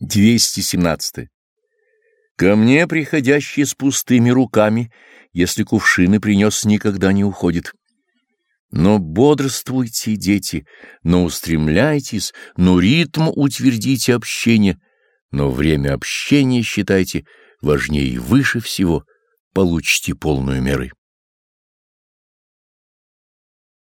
217. Ко мне, приходящий с пустыми руками, если кувшины принес, никогда не уходит. Но бодрствуйте, дети, но устремляйтесь, но ритм утвердите общение, но время общения считайте важнее и выше всего, получите полную меры.